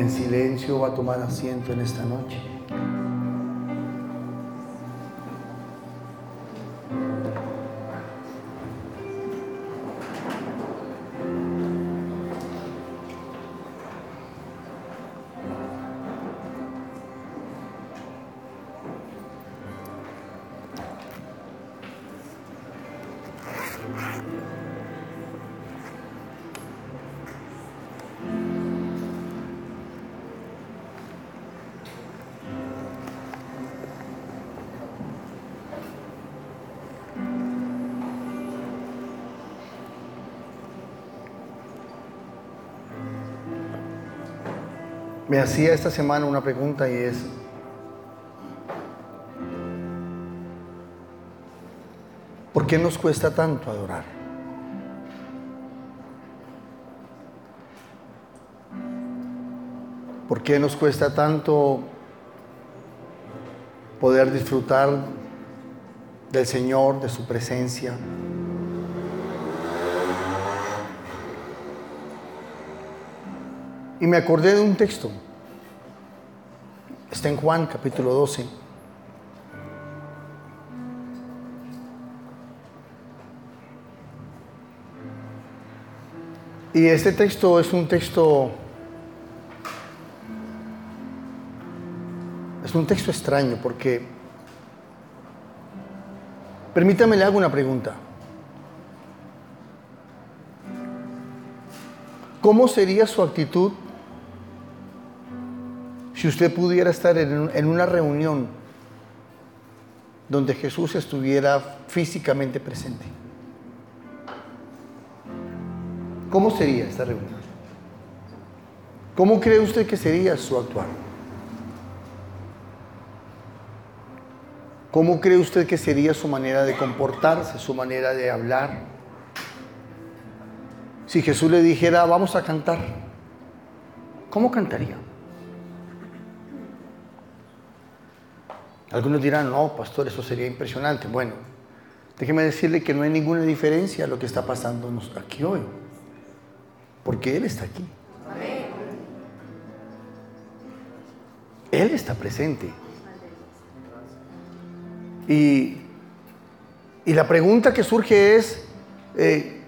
en silencio va a tomar asiento en esta noche. Me hacía esta semana una pregunta y es, ¿por qué nos cuesta tanto adorar? ¿Por qué nos cuesta tanto poder disfrutar del Señor, de su presencia? Y me acordé de un texto. Está en Juan capítulo 12. Y este texto es un texto... Es un texto extraño porque... Permítame le hago una pregunta. ¿Cómo sería su actitud si usted pudiera estar en, una reunión donde Jesús estuviera físicamente presente, ¿cómo sería esta reunión? ¿Cómo cree usted que sería su actuar? ¿Cómo cree usted que sería su manera de comportarse, su manera de hablar? Si Jesús le dijera, vamos a cantar, ¿cómo cantaría? Algunos dirán, no, pastor, eso sería impresionante. Bueno, déjeme decirle que no hay ninguna diferencia a lo que está pasando aquí hoy, porque Él está aquí. Él está presente. Y, y la pregunta que surge es, eh,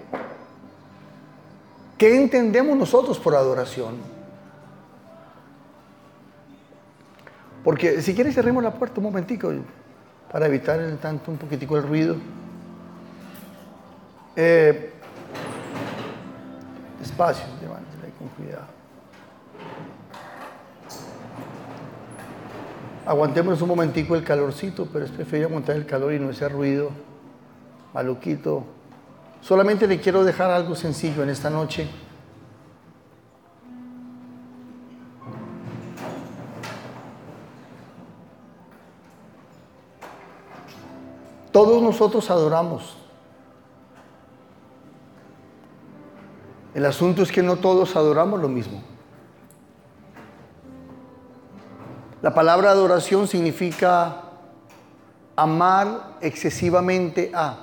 ¿qué entendemos nosotros por adoración? Porque si quieres cerremos la puerta un momentico para evitar tanto un poquitico el ruido. Eh, despacio, con cuidado. Aguantemos un momentico el calorcito, pero es preferible aguantar el calor y no ese ruido maluquito. Solamente le quiero dejar algo sencillo en esta noche. Todos nosotros adoramos. El asunto es que no todos adoramos lo mismo. La palabra adoración significa amar excesivamente a,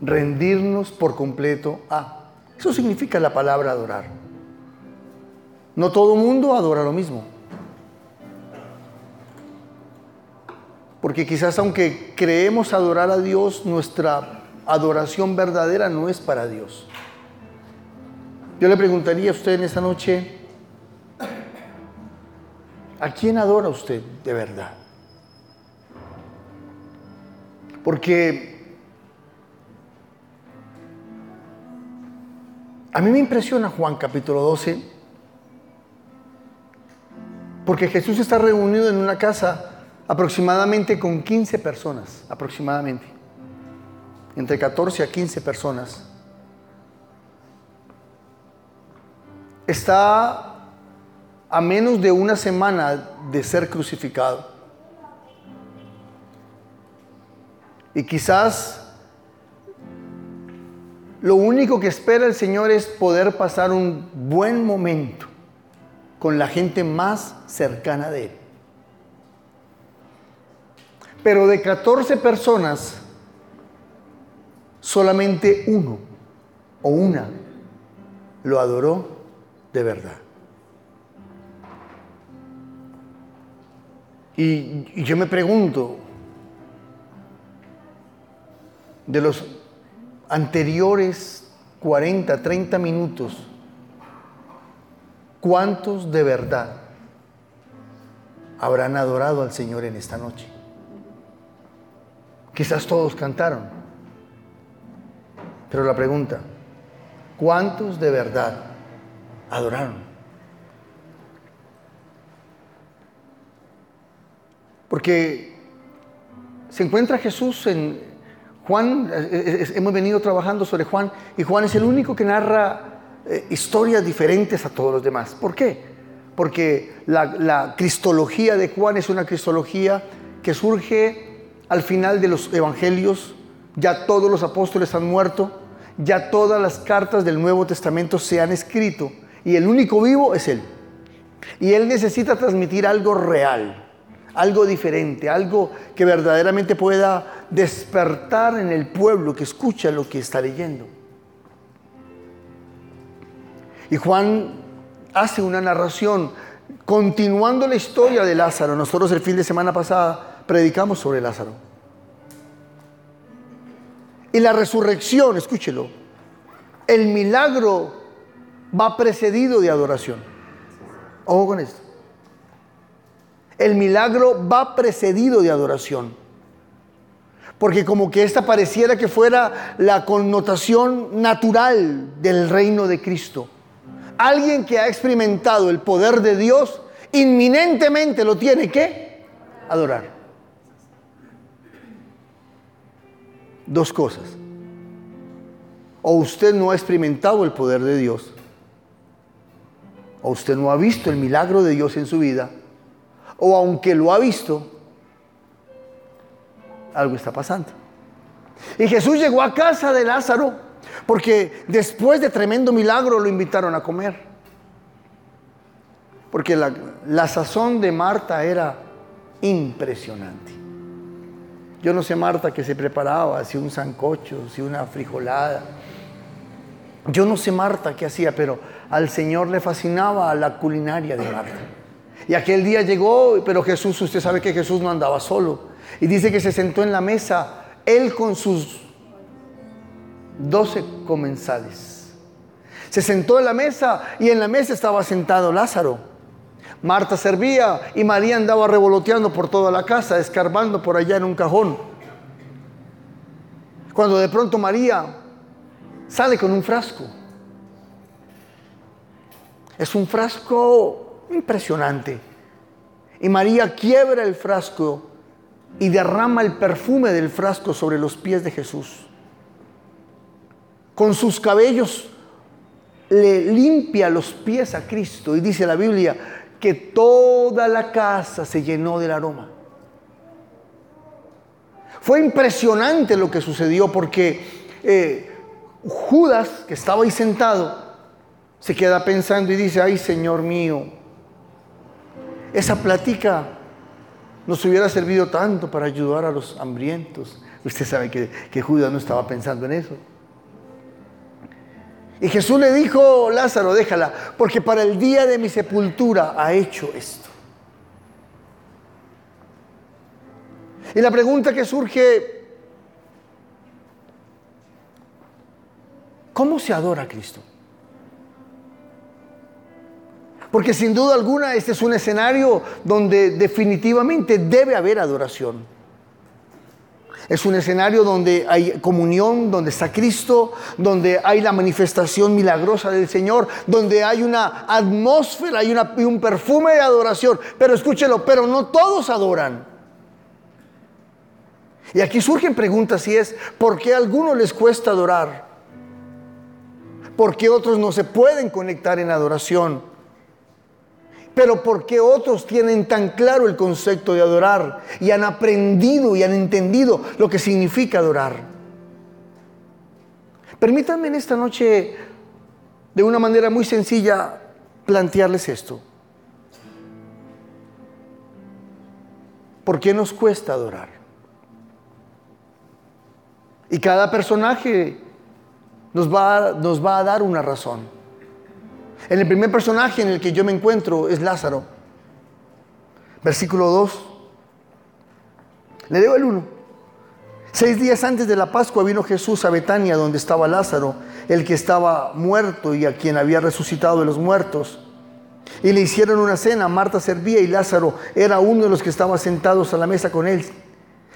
rendirnos por completo a. Eso significa la palabra adorar. No todo mundo adora lo mismo. Porque quizás aunque creemos adorar a Dios, nuestra adoración verdadera no es para Dios. Yo le preguntaría a usted en esta noche, ¿a quién adora usted de verdad? Porque a mí me impresiona Juan capítulo 12, porque Jesús está reunido en una casa aproximadamente con 15 personas, aproximadamente, entre 14 a 15 personas. Está a menos de una semana de ser crucificado. Y quizás lo único que espera el Señor es poder pasar un buen momento con la gente más cercana de Él. Pero de 14 personas, solamente uno o una lo adoró de verdad? Y, yo me pregunto, de los anteriores 40, 30 minutos, ¿cuántos de verdad habrán adorado al Señor en esta noche? Quizás todos cantaron, pero la pregunta, ¿cuántos de verdad adoraron? Porque se encuentra Jesús en Juan, hemos venido trabajando sobre Juan, y Juan es el único que narra eh, historias diferentes a todos los demás. ¿Por qué? Porque la, la cristología de Juan es una cristología que surge al final de los evangelios. Ya todos los apóstoles han muerto, ya todas las cartas del Nuevo Testamento se han escrito, y el único vivo es Él. Y Él necesita transmitir algo real algo diferente, algo que verdaderamente pueda despertar en el pueblo que escucha lo que está leyendo. Y Juan hace una narración continuando la historia de Lázaro. Nosotros el fin de semana pasada predicamos sobre Lázaro. Y la resurrección, escúchelo, el milagro va precedido de adoración. Ojo con esto el milagro va precedido de adoración. Porque como que esta pareciera que fuera la connotación natural del reino de Cristo. Alguien que ha experimentado el poder de Dios, inminentemente lo tiene que adorar. Dos cosas. O usted no ha experimentado el poder de Dios, o usted no ha visto el milagro de Dios en su vida, o aunque lo ha visto, algo está pasando. Y Jesús llegó a casa de Lázaro porque después de tremendo milagro lo invitaron a comer. Porque la, sazón de Marta era impresionante. Yo no sé Marta que se preparaba, si un sancocho, si una frijolada. Yo no sé Marta qué hacía, pero al Señor le fascinaba la culinaria de Marta. Y aquel día llegó, pero Jesús, usted sabe que Jesús no andaba solo. Y dice que se sentó en la mesa, él con sus doce comensales. Se sentó en la mesa y en la mesa estaba sentado Lázaro. Marta servía y María andaba revoloteando por toda la casa, escarbando por allá en un cajón. Cuando de pronto María sale con un frasco. Es un frasco Impresionante. Y María quiebra el frasco y derrama el perfume del frasco sobre los pies de Jesús. Con sus cabellos le limpia los pies a Cristo y dice la Biblia que toda la casa se llenó del aroma. Fue impresionante lo que sucedió porque eh, Judas, que estaba ahí sentado, se queda pensando y dice, ay Señor mío, esa plática nos hubiera servido tanto para ayudar a los hambrientos. Usted sabe que Judas no estaba pensando en eso. Y Jesús le dijo, Lázaro, déjala, porque para el día de mi sepultura ha hecho esto. Y la pregunta que surge, ¿cómo se adora a Cristo? Porque sin duda alguna este es un escenario donde definitivamente debe haber adoración. Es un escenario donde hay comunión, donde está Cristo, donde hay la manifestación milagrosa del Señor, donde hay una atmósfera hay un perfume de adoración. Pero escúchelo, pero no todos adoran. Y aquí surgen preguntas y es, ¿por qué a algunos les cuesta adorar? ¿Por qué otros no se pueden conectar en adoración? Pero ¿por qué otros tienen tan claro el concepto de adorar y han aprendido y han entendido lo que significa adorar? Permítanme en esta noche, de una manera muy sencilla, plantearles esto. ¿Por qué nos cuesta adorar? Y cada personaje nos va, nos va a dar una razón. En el primer personaje en el que yo me encuentro es Lázaro. Versículo 2. Le leo el 1. Seis días antes de la Pascua vino Jesús a Betania, donde estaba Lázaro, el que estaba muerto y a quien había resucitado de los muertos. Y le hicieron una cena, Marta servía y Lázaro era uno de los que estaba sentados a la mesa con él.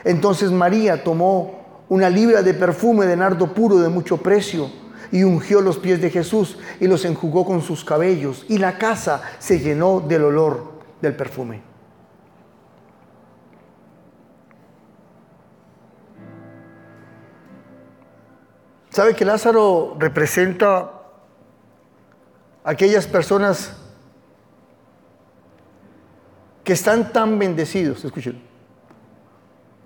Entonces María tomó una libra de perfume de nardo puro de mucho precio y ungió los pies de Jesús y los enjugó con sus cabellos y la casa se llenó del olor del perfume. ¿Sabe que Lázaro representa aquellas personas que están tan bendecidos, escuchen,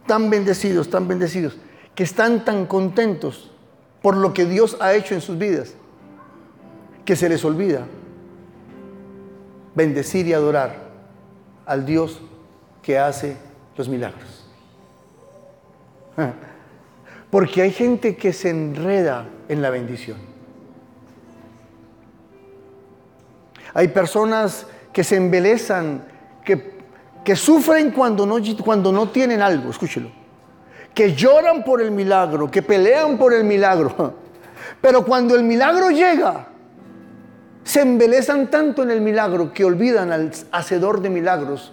tan bendecidos, tan bendecidos, que están tan contentos por lo que Dios ha hecho en sus vidas, que se les olvida bendecir y adorar al Dios que hace los milagros. Porque hay gente que se enreda en la bendición. Hay personas que se embelezan, que, que sufren cuando no, cuando no tienen algo, escúchelo. Que lloran por el milagro, que pelean por el milagro. Pero cuando el milagro llega, se embelezan tanto en el milagro que olvidan al hacedor de milagros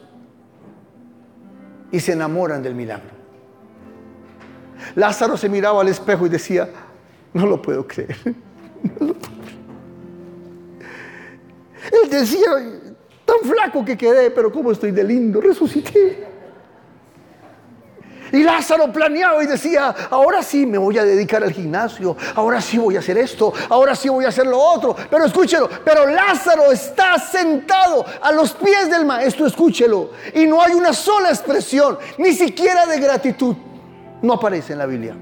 y se enamoran del milagro. Lázaro se miraba al espejo y decía, no lo puedo creer. Él decía, tan flaco que quedé, pero cómo estoy de lindo, resucité. Y Lázaro planeaba y decía, ahora sí me voy a dedicar al gimnasio, ahora sí voy a hacer esto, ahora sí voy a hacer lo otro. Pero escúchelo, pero Lázaro está sentado a los pies del maestro, escúchelo. Y no hay una sola expresión, ni siquiera de gratitud. No aparece en la Biblia.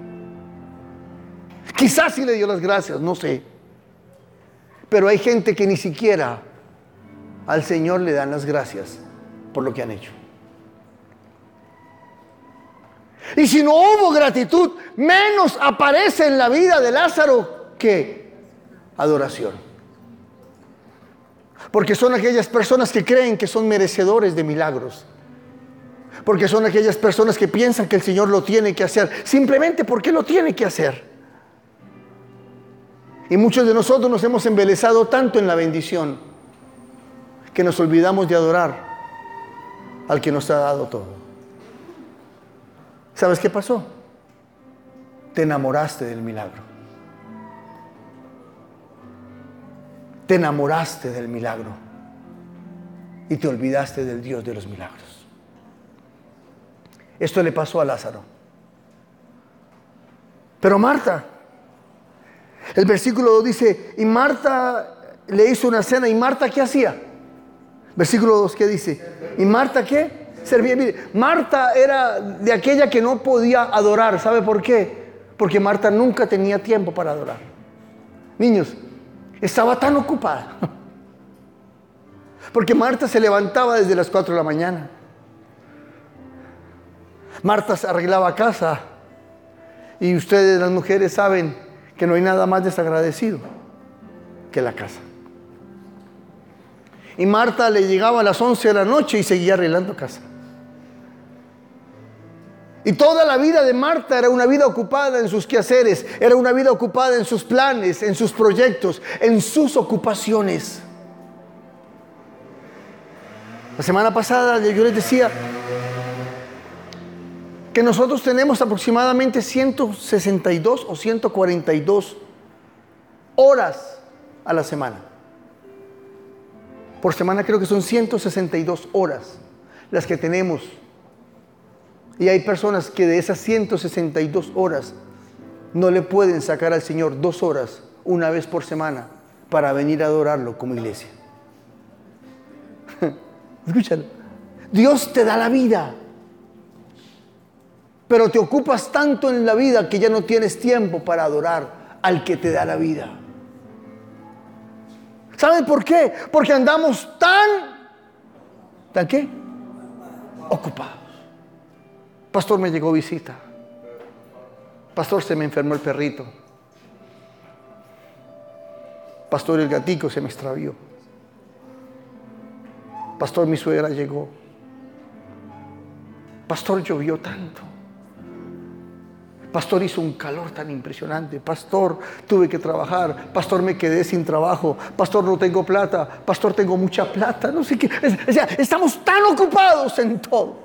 Quizás sí le dio las gracias, no sé. Pero hay gente que ni siquiera al Señor le dan las gracias por lo que han hecho. Y si no hubo gratitud, menos aparece en la vida de Lázaro que adoración. Porque son aquellas personas que creen que son merecedores de milagros porque son aquellas personas que piensan que el Señor lo tiene que hacer, simplemente porque lo tiene que hacer. Y muchos de nosotros nos hemos embelezado tanto en la bendición que nos olvidamos de adorar al que nos ha dado todo. ¿Sabes qué pasó? Te enamoraste del milagro. Te enamoraste del milagro y te olvidaste del Dios de los milagros. Esto le pasó a Lázaro. Pero Marta, el versículo 2 dice, y Marta le hizo una cena, ¿y Marta qué hacía? Versículo 2, ¿qué dice? ¿Y Marta qué? Marta era de aquella que no podía adorar. ¿Sabe por qué? Porque Marta nunca tenía tiempo para adorar. Niños, estaba tan ocupada. Porque Marta se levantaba desde las 4 de la mañana. Marta se arreglaba casa. Y ustedes, las mujeres, saben que no hay nada más desagradecido que la casa. Y Marta le llegaba a las 11 de la noche y seguía arreglando casa. Y toda la vida de Marta era una vida ocupada en sus quehaceres, era una vida ocupada en sus planes, en sus proyectos, en sus ocupaciones. La semana pasada yo les decía, que nosotros tenemos aproximadamente 162 o 142 horas a la semana. Por semana creo que son 162 horas las que tenemos. Y hay personas que de esas 162 horas no le pueden sacar al Señor dos horas una vez por semana para venir a adorarlo como iglesia. Escúchalo. Dios te da la vida pero te ocupas tanto en la vida que ya no tienes tiempo para adorar al que te da la vida. ¿Saben por qué? Porque andamos tan, ¿tan qué? Ocupados. Pastor, me llegó visita. Pastor, se me enfermó el perrito. Pastor, el gatico se me extravió. Pastor, mi suegra llegó. Pastor, llovió tanto. Pastor, hizo un calor tan impresionante. Pastor, tuve que trabajar. Pastor, me quedé sin trabajo. Pastor, no tengo plata. Pastor, tengo mucha plata. No sé qué. O sea, estamos tan ocupados en todo.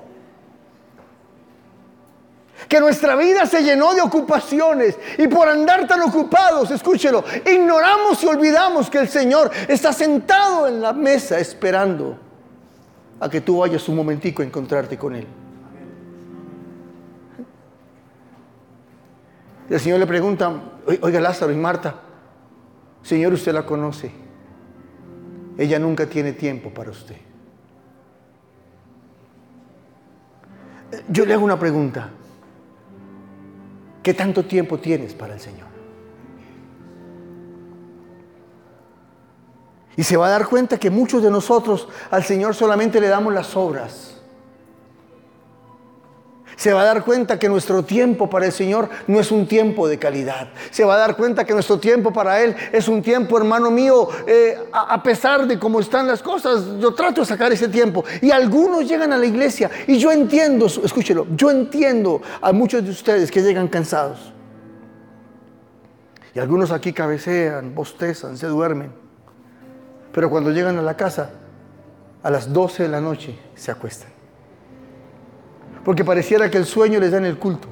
Que nuestra vida se llenó de ocupaciones y por andar tan ocupados, escúchelo, ignoramos y olvidamos que el Señor está sentado en la mesa esperando a que tú vayas un momentico a encontrarte con Él. El Señor le pregunta, oiga Lázaro y Marta, Señor, usted la conoce. Ella nunca tiene tiempo para usted. Yo le hago una pregunta. ¿Qué tanto tiempo tienes para el Señor? Y se va a dar cuenta que muchos de nosotros al Señor solamente le damos las obras se va a dar cuenta que nuestro tiempo para el Señor no es un tiempo de calidad. Se va a dar cuenta que nuestro tiempo para Él es un tiempo, hermano mío, eh, a, pesar de cómo están las cosas, yo trato de sacar ese tiempo. Y algunos llegan a la iglesia y yo entiendo, escúchelo, yo entiendo a muchos de ustedes que llegan cansados. Y algunos aquí cabecean, bostezan, se duermen. Pero cuando llegan a la casa, a las 12 de la noche se acuestan. Porque pareciera que el sueño les da en el culto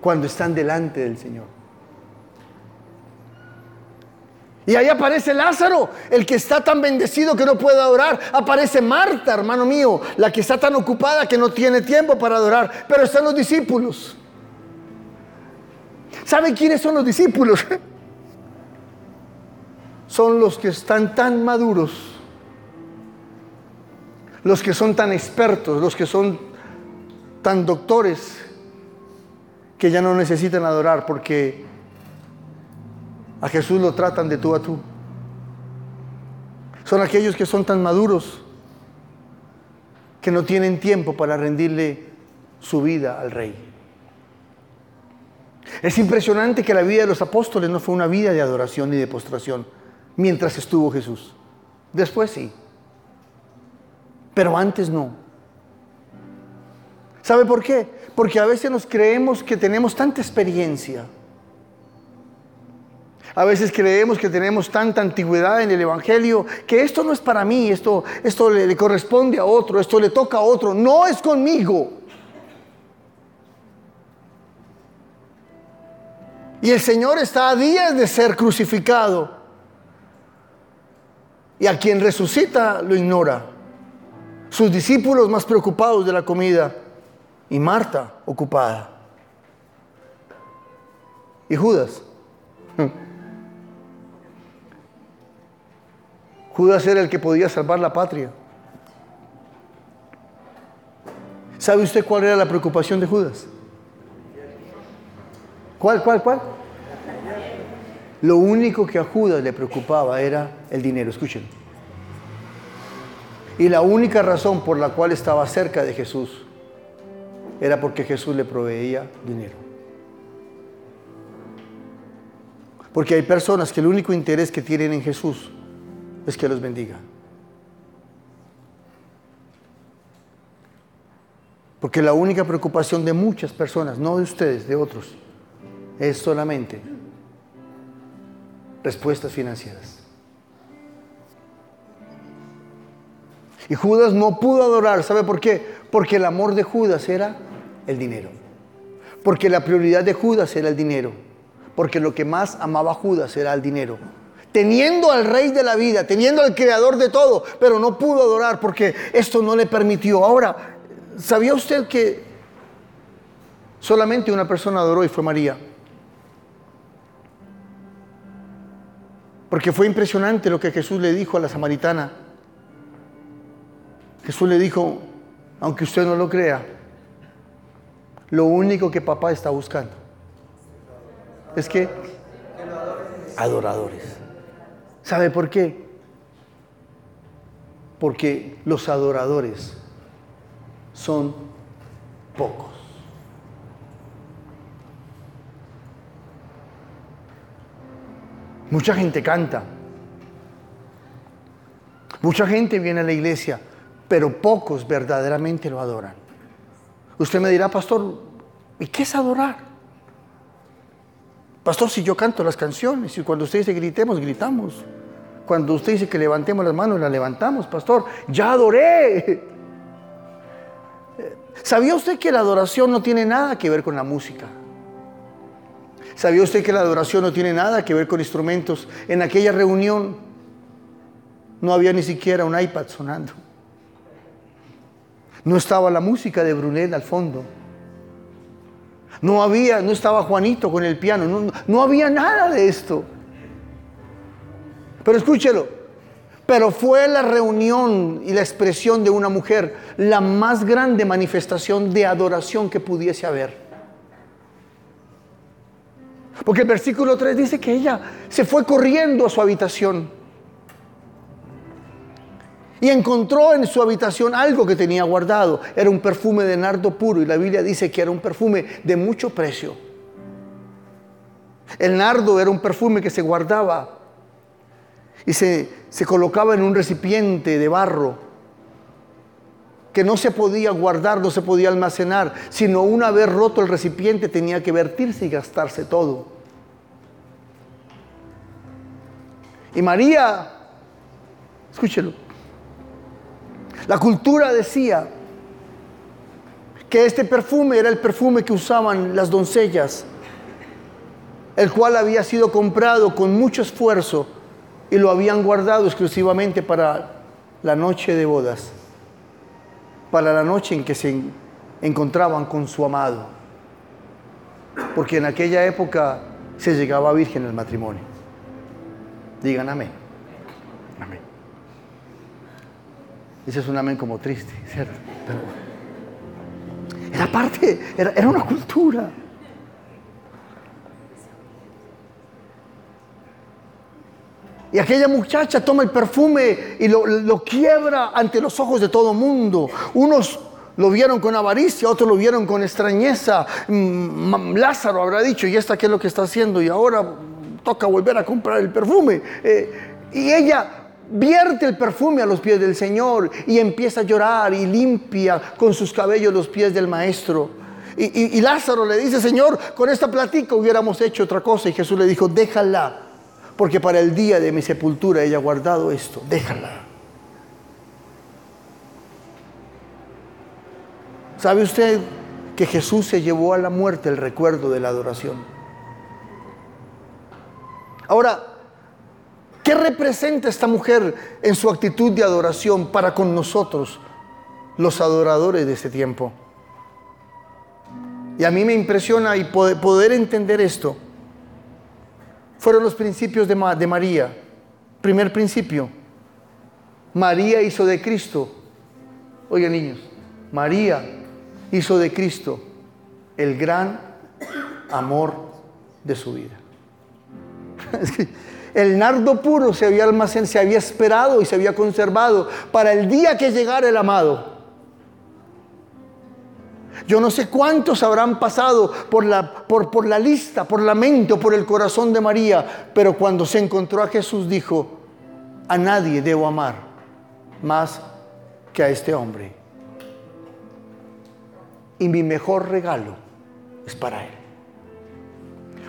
cuando están delante del Señor. Y ahí aparece Lázaro, el que está tan bendecido que no puede adorar. Aparece Marta, hermano mío, la que está tan ocupada que no tiene tiempo para adorar. Pero están los discípulos. ¿Saben quiénes son los discípulos? Son los que están tan maduros, los que son tan expertos, los que son tan doctores que ya no necesitan adorar porque a Jesús lo tratan de tú a tú. Son aquellos que son tan maduros que no tienen tiempo para rendirle su vida al rey. Es impresionante que la vida de los apóstoles no fue una vida de adoración ni de postración mientras estuvo Jesús. Después sí, pero antes no. ¿Sabe por qué? Porque a veces nos creemos que tenemos tanta experiencia. A veces creemos que tenemos tanta antigüedad en el Evangelio que esto no es para mí, esto, esto le, le corresponde a otro, esto le toca a otro, no es conmigo. Y el Señor está a días de ser crucificado. Y a quien resucita lo ignora. Sus discípulos más preocupados de la comida y Marta ocupada. Y Judas. Judas era el que podía salvar la patria. ¿Sabe usted cuál era la preocupación de Judas? ¿Cuál, cuál, cuál? Lo único que a Judas le preocupaba era el dinero, escuchen. Y la única razón por la cual estaba cerca de Jesús era porque Jesús le proveía dinero. Porque hay personas que el único interés que tienen en Jesús es que los bendiga. Porque la única preocupación de muchas personas, no de ustedes, de otros, es solamente respuestas financieras. Y Judas no pudo adorar, ¿sabe por qué? Porque el amor de Judas era el dinero. Porque la prioridad de Judas era el dinero. Porque lo que más amaba Judas era el dinero. Teniendo al rey de la vida, teniendo al creador de todo, pero no pudo adorar porque esto no le permitió. Ahora, ¿sabía usted que solamente una persona adoró y fue María? Porque fue impresionante lo que Jesús le dijo a la samaritana. Jesús le dijo, aunque usted no lo crea, lo único que papá está buscando es que adoradores. ¿Sabe por qué? Porque los adoradores son pocos. Mucha gente canta. Mucha gente viene a la iglesia, pero pocos verdaderamente lo adoran. Usted me dirá, pastor, ¿y qué es adorar? Pastor, si yo canto las canciones y cuando usted dice gritemos, gritamos. Cuando usted dice que levantemos las manos, las levantamos, pastor. Ya adoré. ¿Sabía usted que la adoración no tiene nada que ver con la música? ¿Sabía usted que la adoración no tiene nada que ver con instrumentos? En aquella reunión no había ni siquiera un iPad sonando. No estaba la música de Brunel al fondo. No había, no estaba Juanito con el piano. No, no había nada de esto. Pero escúchelo, pero fue la reunión y la expresión de una mujer la más grande manifestación de adoración que pudiese haber. Porque el versículo 3 dice que ella se fue corriendo a su habitación y encontró en su habitación algo que tenía guardado. Era un perfume de nardo puro y la Biblia dice que era un perfume de mucho precio. El nardo era un perfume que se guardaba y se, colocaba en un recipiente de barro que no se podía guardar, no se podía almacenar, sino una vez roto el recipiente tenía que vertirse y gastarse todo. Y María, escúchelo, la cultura decía que este perfume era el perfume que usaban las doncellas, el cual había sido comprado con mucho esfuerzo y lo habían guardado exclusivamente para la noche de bodas, para la noche en que se encontraban con su amado. Porque en aquella época se llegaba virgen el matrimonio. Digan. Amén. Ese es un amén como triste, ¿cierto? era parte, era, una cultura. Y aquella muchacha toma el perfume y lo, quiebra ante los ojos de todo mundo. Unos lo vieron con avaricia, otros lo vieron con extrañeza. Mm, Lázaro habrá dicho, ¿y esta qué es lo que está haciendo? Y ahora toca volver a comprar el perfume. Eh, y ella vierte el perfume a los pies del Señor y empieza a llorar y limpia con sus cabellos los pies del Maestro. Y, Lázaro le dice, Señor, con esta platica hubiéramos hecho otra cosa. Y Jesús le dijo, déjala porque para el día de mi sepultura ella ha guardado esto, déjala. ¿Sabe usted que Jesús se llevó a la muerte el recuerdo de la adoración? Ahora, ¿qué representa esta mujer en su actitud de adoración para con nosotros, los adoradores de ese tiempo? Y a mí me impresiona y poder entender esto fueron los principios de, María. Primer principio, María hizo de Cristo, oigan niños, María hizo de Cristo el gran amor de su vida. el nardo puro se había almacenado, se había esperado y se había conservado para el día que llegara el amado. Yo no sé cuántos habrán pasado por la, lista, por la mente por el corazón de María, pero cuando se encontró a Jesús dijo, a nadie debo amar más que a este hombre. Y mi mejor regalo es para Él.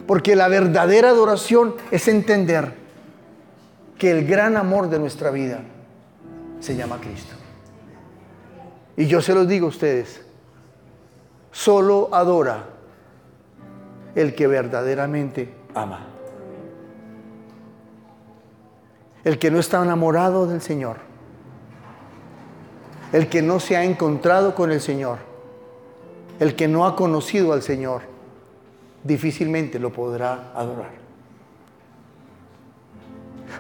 Porque la verdadera adoración es entender que el gran amor de nuestra vida se llama Cristo. Y yo se los digo a ustedes, Solo adora el que verdaderamente ama. El que no está enamorado del Señor. El que no se ha encontrado con el Señor. El que no ha conocido al Señor. Difícilmente lo podrá adorar.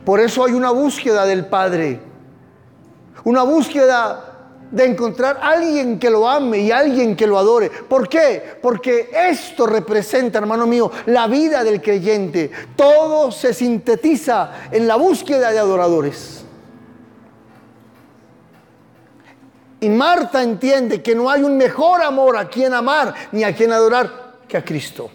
Por eso hay una búsqueda del Padre. Una búsqueda de encontrar a alguien que lo ame y alguien que lo adore. ¿Por qué? Porque esto representa, hermano mío, la vida del creyente. Todo se sintetiza en la búsqueda de adoradores. Y Marta entiende que no hay un mejor amor a quien amar ni a quien adorar que a Cristo.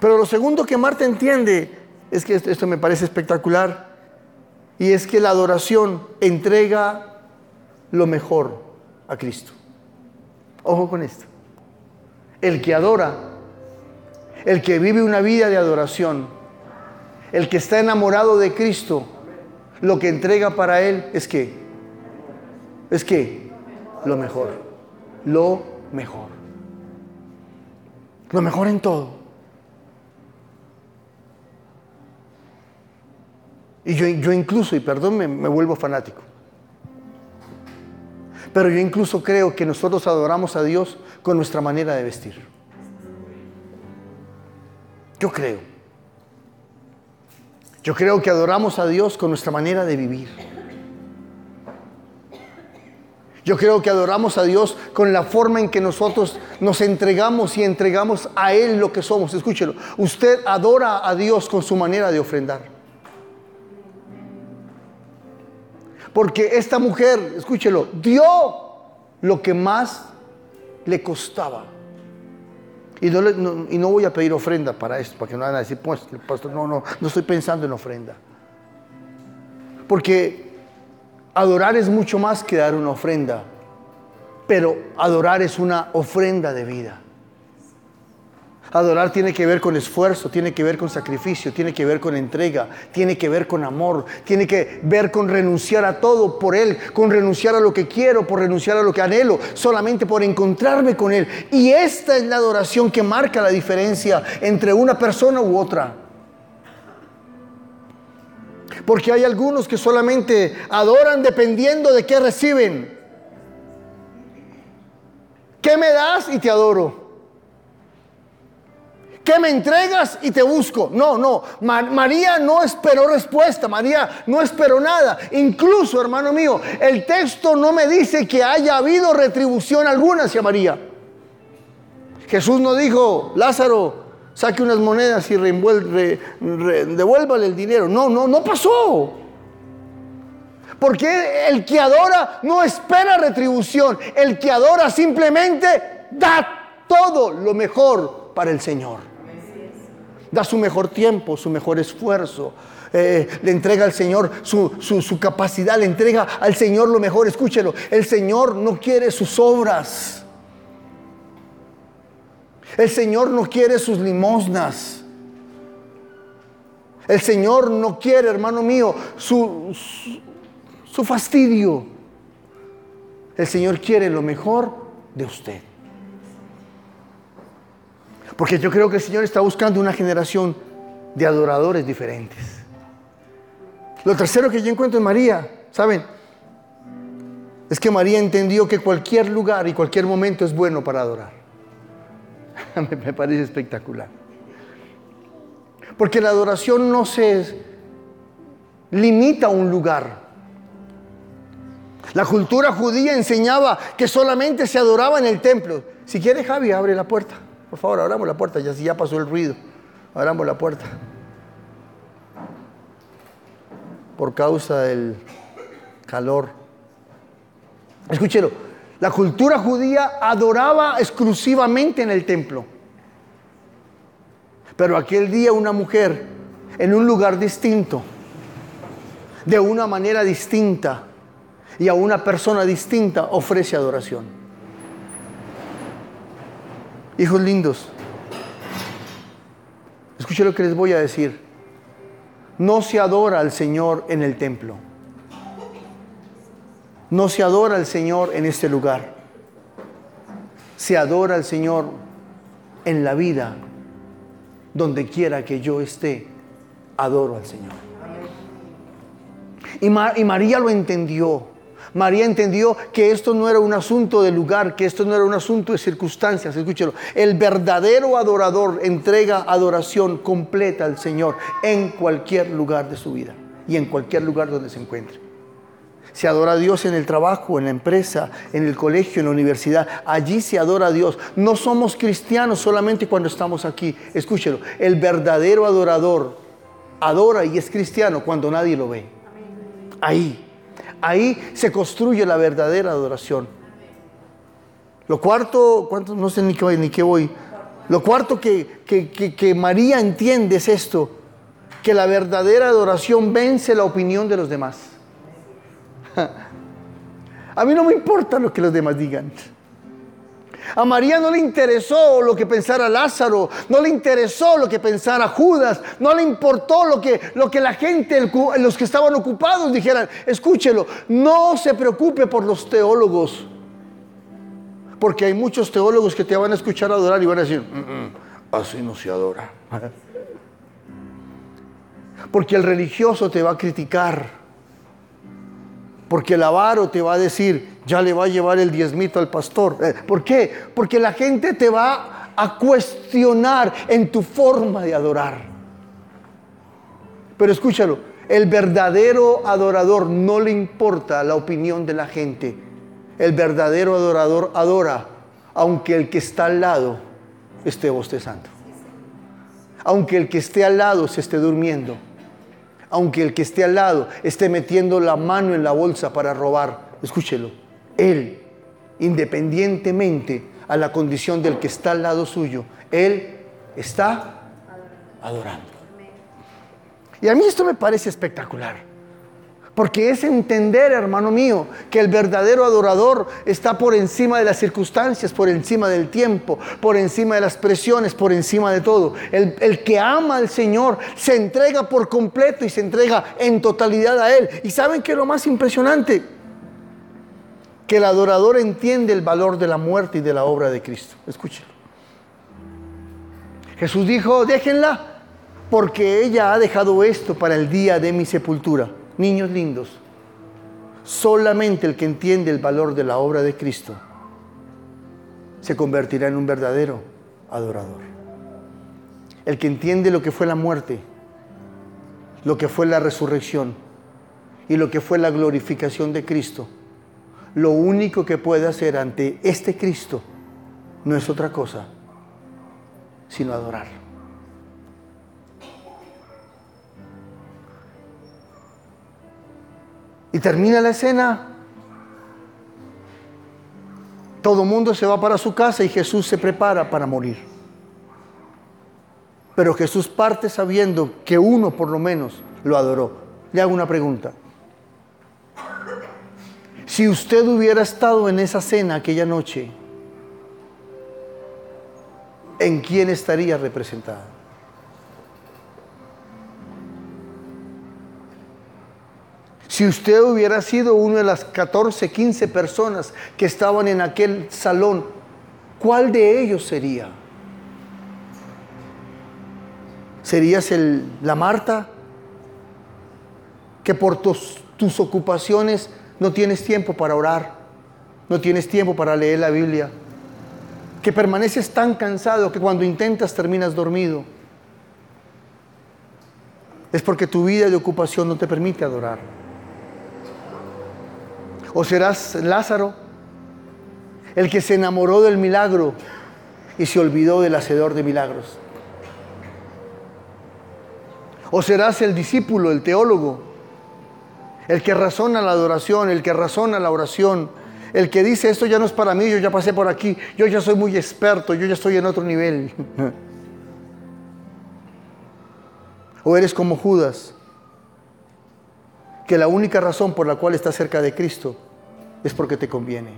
Pero lo segundo que Marta entiende es que esto me parece espectacular Y es que la adoración entrega lo mejor a Cristo. Ojo con esto. El que adora, el que vive una vida de adoración, el que está enamorado de Cristo, lo que entrega para él es que, es que, lo mejor, lo mejor. Lo mejor en todo. Y yo, incluso, y perdón, me vuelvo fanático. Pero yo incluso creo que nosotros adoramos a Dios con nuestra manera de vestir. Yo creo. Yo creo que adoramos a Dios con nuestra manera de vivir. Yo creo que adoramos a Dios con la forma en que nosotros nos entregamos y entregamos a Él lo que somos. Escúchelo. Usted adora a Dios con su manera de ofrendar. Porque esta mujer, escúchelo, dio lo que más le costaba. Y no, voy a pedir ofrenda para esto, para que no van a decir, pues, pastor, no, no, no estoy pensando en ofrenda. Porque adorar es mucho más que dar una ofrenda, pero adorar es una ofrenda de vida. Adorar tiene que ver con esfuerzo, tiene que ver con sacrificio, tiene que ver con entrega, tiene que ver con amor, tiene que ver con renunciar a todo por Él, con renunciar a lo que quiero, por renunciar a lo que anhelo, solamente por encontrarme con Él. Y esta es la adoración que marca la diferencia entre una persona u otra. Porque hay algunos que solamente adoran dependiendo de qué reciben. ¿Qué me das y te adoro? ¿Qué me entregas y te busco? No, no. María no esperó respuesta. María no esperó nada. Incluso, hermano mío, el texto no me dice que haya habido retribución alguna hacia María. Jesús no dijo, Lázaro, saque unas monedas y devuélvale el dinero. No, no, no pasó. Porque el que adora no espera retribución. El que adora simplemente da todo lo mejor para el Señor da su mejor tiempo, su mejor esfuerzo. Eh, le entrega al Señor su, su, capacidad, le entrega al Señor lo mejor. Escúchelo, el Señor no quiere sus obras. El Señor no quiere sus limosnas. El Señor no quiere, hermano mío, su, su fastidio. El Señor quiere lo mejor de usted. Porque yo creo que el Señor está buscando una generación de adoradores diferentes. Lo tercero que yo encuentro en María, ¿saben? Es que María entendió que cualquier lugar y cualquier momento es bueno para adorar. Me parece espectacular. Porque la adoración no se limita a un lugar. La cultura judía enseñaba que solamente se adoraba en el templo. Si quiere, Javi, abre la puerta. Por favor, abramos la puerta, ya si ya pasó el ruido. Abramos la puerta. Por causa del calor. Escúchelo, la cultura judía adoraba exclusivamente en el templo. Pero aquel día una mujer en un lugar distinto, de una manera distinta y a una persona distinta ofrece adoración. Hijos lindos, escuchen lo que les voy a decir. No se adora al Señor en el templo. No se adora al Señor en este lugar. Se adora al Señor en la vida, donde quiera que yo esté, adoro al Señor. Y, y María lo entendió. María entendió que esto no era un asunto de lugar, que esto no era un asunto de circunstancias. Escúchelo. El verdadero adorador entrega adoración completa al Señor en cualquier lugar de su vida y en cualquier lugar donde se encuentre. Se adora a Dios en el trabajo, en la empresa, en el colegio, en la universidad. Allí se adora a Dios. No somos cristianos solamente cuando estamos aquí. Escúchelo. El verdadero adorador adora y es cristiano cuando nadie lo ve. Ahí. Ahí se construye la verdadera adoración. Lo cuarto, ¿cuánto? no sé ni qué, ni qué voy. Lo cuarto que, que, María entiende es esto. que la verdadera adoración vence la opinión de los demás. A mí no me importa lo que los demás digan. A María no le interesó lo que pensara Lázaro, no le interesó lo que pensara Judas, no le importó lo que, lo que la gente, los que estaban ocupados dijeran. Escúchelo, no se preocupe por los teólogos, porque hay muchos teólogos que te van a escuchar adorar y van a decir, mm, mm, así no se adora. Porque el religioso te va a criticar porque el avaro te va a decir, ya le va a llevar el diezmito al pastor. Eh, ¿Por qué? Porque la gente te va a cuestionar en tu forma de adorar. Pero escúchalo, el verdadero adorador no le importa la opinión de la gente. El verdadero adorador adora, aunque el que está al lado esté bostezando. Aunque el que esté al lado se esté durmiendo aunque el que esté al lado esté metiendo la mano en la bolsa para robar, escúchelo, él, independientemente a la condición del que está al lado suyo, él está adorando. Y a mí esto me parece espectacular. Porque es entender, hermano mío, que el verdadero adorador está por encima de las circunstancias, por encima del tiempo, por encima de las presiones, por encima de todo. El, que ama al Señor se entrega por completo y se entrega en totalidad a Él. ¿Y saben qué es lo más impresionante? Que el adorador entiende el valor de la muerte y de la obra de Cristo. Escúchenlo. Jesús dijo, déjenla, porque ella ha dejado esto para el día de mi sepultura niños lindos, solamente el que entiende el valor de la obra de Cristo se convertirá en un verdadero adorador. El que entiende lo que fue la muerte, lo que fue la resurrección y lo que fue la glorificación de Cristo, lo único que puede hacer ante este Cristo no es otra cosa, sino adorar. Y termina la escena. Todo el mundo se va para su casa y Jesús se prepara para morir. Pero Jesús parte sabiendo que uno por lo menos lo adoró. Le hago una pregunta. Si usted hubiera estado en esa cena aquella noche, ¿en quién estaría representado? Si usted hubiera sido una de las 14, 15 personas que estaban en aquel salón, ¿cuál de ellos sería? ¿Serías el, la Marta? Que por tus, tus ocupaciones no tienes tiempo para orar, no tienes tiempo para leer la Biblia, que permaneces tan cansado que cuando intentas terminas dormido. Es porque tu vida de ocupación no te permite adorar. ¿O serás Lázaro, el que se enamoró del milagro y se olvidó del hacedor de milagros? ¿O serás el discípulo, el teólogo, el que razona la adoración, el que razona la oración, el que dice esto ya no es para mí, yo ya pasé por aquí, yo ya soy muy experto, yo ya estoy en otro nivel? ¿O eres como Judas, que la única razón por la cual está cerca de Cristo es porque te conviene.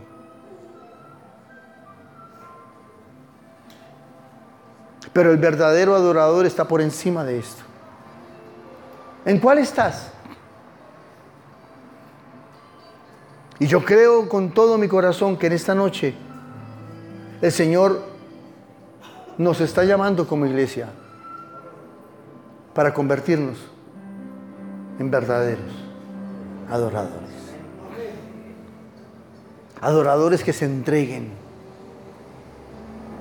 Pero el verdadero adorador está por encima de esto. ¿En cuál estás? Y yo creo con todo mi corazón que en esta noche el Señor nos está llamando como iglesia para convertirnos en verdaderos adoradores. Adoradores que se entreguen,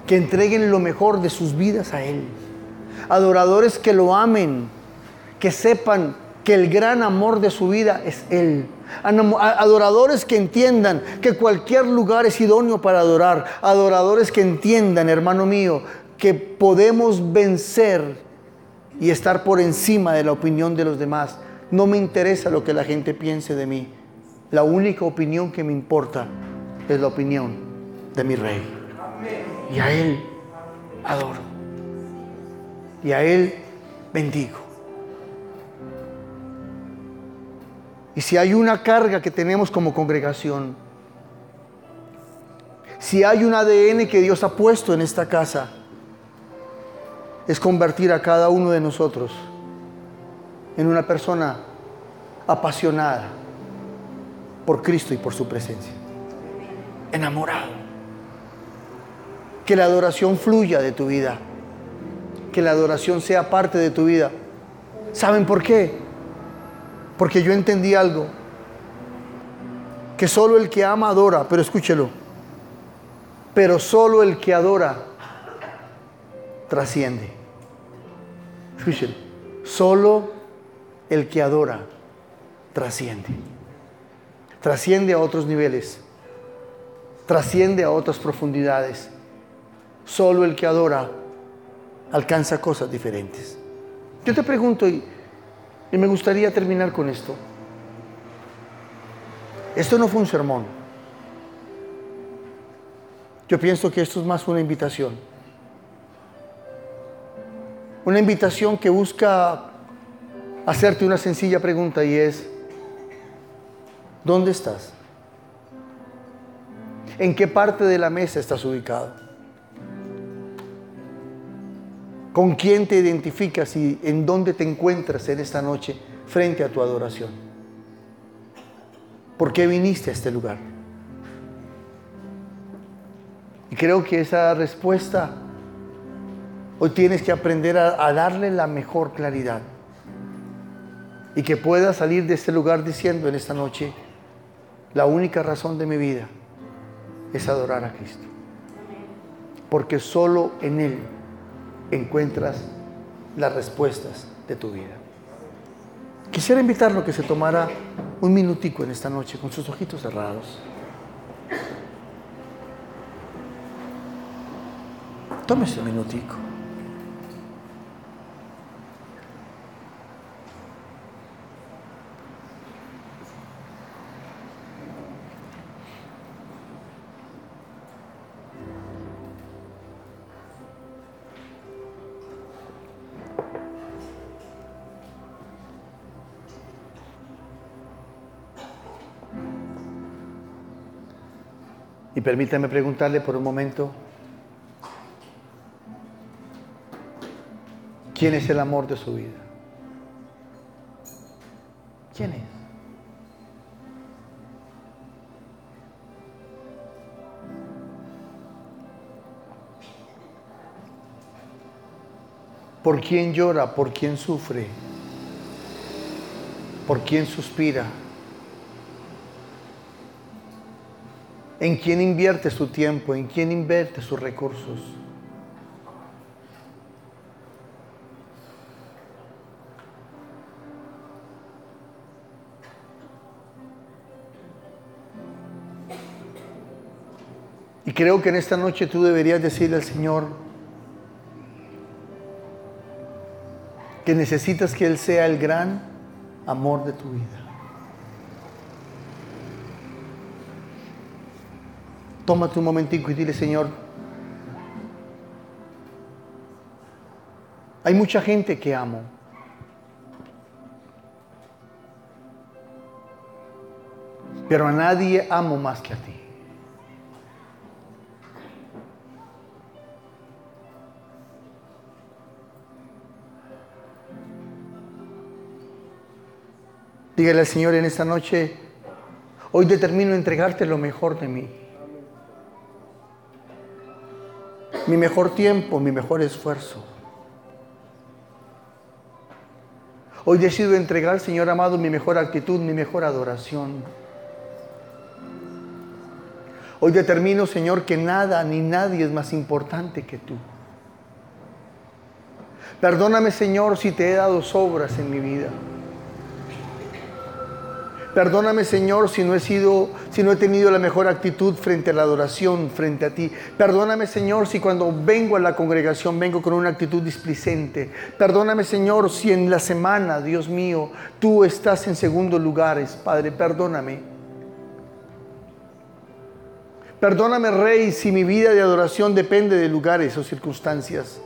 que entreguen lo mejor de sus vidas a Él. Adoradores que lo amen, que sepan que el gran amor de su vida es Él. Adoradores que entiendan que cualquier lugar es idóneo para adorar. Adoradores que entiendan, hermano mío, que podemos vencer y estar por encima de la opinión de los demás no me interesa lo que la gente piense de mí. La única opinión que me importa es la opinión de mi rey. Y a Él adoro. Y a Él bendigo. Y si hay una carga que tenemos como congregación, si hay un ADN que Dios ha puesto en esta casa, es convertir a cada uno de nosotros en una persona apasionada por Cristo y por su presencia. Enamorado. Que la adoración fluya de tu vida. Que la adoración sea parte de tu vida. ¿Saben por qué? Porque yo entendí algo. Que solo el que ama adora, pero escúchelo. Pero solo el que adora trasciende. Escúchelo. Solo el que adora trasciende. Trasciende a otros niveles. Trasciende a otras profundidades. Solo el que adora alcanza cosas diferentes. Yo te pregunto, y, me gustaría terminar con esto. Esto no fue un sermón. Yo pienso que esto es más una invitación. Una invitación que busca hacerte una sencilla pregunta y es, ¿dónde estás? ¿En qué parte de la mesa estás ubicado? ¿Con quién te identificas y en dónde te encuentras en esta noche frente a tu adoración? ¿Por qué viniste a este lugar? Y creo que esa respuesta hoy tienes que aprender a, darle la mejor claridad y que pueda salir de este lugar diciendo en esta noche, la única razón de mi vida es adorar a Cristo. Porque solo en Él encuentras las respuestas de tu vida. Quisiera invitarlo a que se tomara un minutico en esta noche con sus ojitos cerrados. Tómese un minutico. Y permítame preguntarle por un momento, ¿quién es el amor de su vida? ¿Quién es? ¿Por quién llora? ¿Por quién sufre? ¿Por quién suspira? En quién invierte su tiempo, en quién invierte sus recursos. Y creo que en esta noche tú deberías decirle al Señor que necesitas que Él sea el gran amor de tu vida. Tómate un momentico y dile, Señor, hay mucha gente que amo. Pero a nadie amo más que a ti. Dígale al Señor en esta noche, hoy determino entregarte lo mejor de mí. Mi mejor tiempo, mi mejor esfuerzo. Hoy decido entregar, Señor amado, mi mejor actitud, mi mejor adoración. Hoy determino, Señor, que nada ni nadie es más importante que tú. Perdóname, Señor, si te he dado sobras en mi vida. Perdóname, Señor, si no he sido, si no he tenido la mejor actitud frente a la adoración, frente a ti. Perdóname, Señor, si cuando vengo a la congregación vengo con una actitud displicente. Perdóname, Señor, si en la semana, Dios mío, tú estás en segundos lugares, Padre, perdóname. Perdóname, Rey, si mi vida de adoración depende de lugares o circunstancias.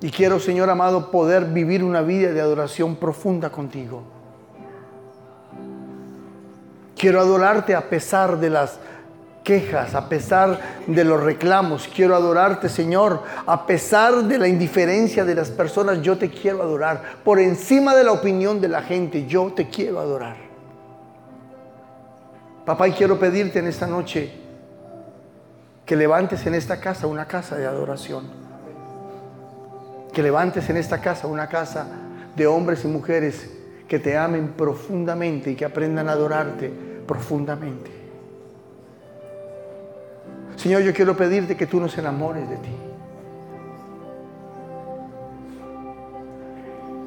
Y quiero, Señor amado, poder vivir una vida de adoración profunda contigo. Quiero adorarte a pesar de las quejas, a pesar de los reclamos. Quiero adorarte, Señor, a pesar de la indiferencia de las personas. Yo te quiero adorar. Por encima de la opinión de la gente, yo te quiero adorar. Papá, y quiero pedirte en esta noche que levantes en esta casa una casa de adoración que levantes en esta casa una casa de hombres y mujeres que te amen profundamente y que aprendan a adorarte profundamente. Señor, yo quiero pedirte que tú nos enamores de ti.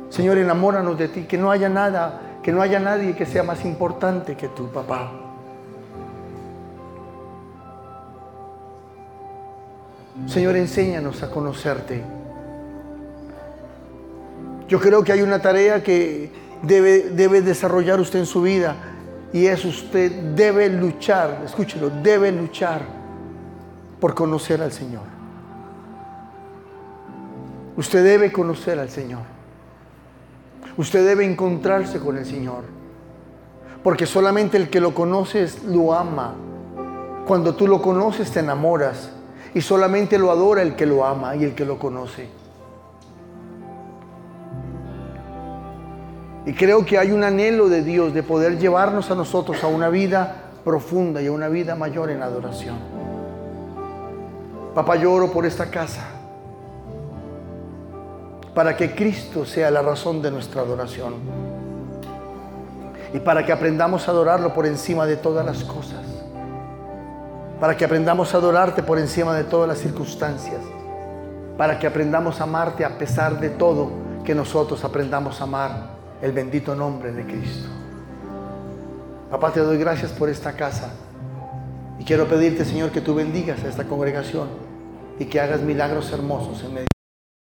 Señor, enamóranos de ti, que no haya nada, que no haya nadie que sea más importante que tú, papá. Señor, enséñanos a conocerte. Yo creo que hay una tarea que debe, debe desarrollar usted en su vida y es usted debe luchar, escúchelo, debe luchar por conocer al Señor. Usted debe conocer al Señor. Usted debe encontrarse con el Señor. Porque solamente el que lo conoces lo ama. Cuando tú lo conoces te enamoras. Y solamente lo adora el que lo ama y el que lo conoce. Y creo que hay un anhelo de Dios de poder llevarnos a nosotros a una vida profunda y a una vida mayor en adoración. Papá, yo oro por esta casa para que Cristo sea la razón de nuestra adoración y para que aprendamos a adorarlo por encima de todas las cosas, para que aprendamos a adorarte por encima de todas las circunstancias, para que aprendamos a amarte a pesar de todo, que nosotros aprendamos a amar el bendito nombre de Cristo. Papá, te doy gracias por esta casa. Y quiero pedirte, Señor, que tú bendigas a esta congregación y que hagas milagros hermosos en medio.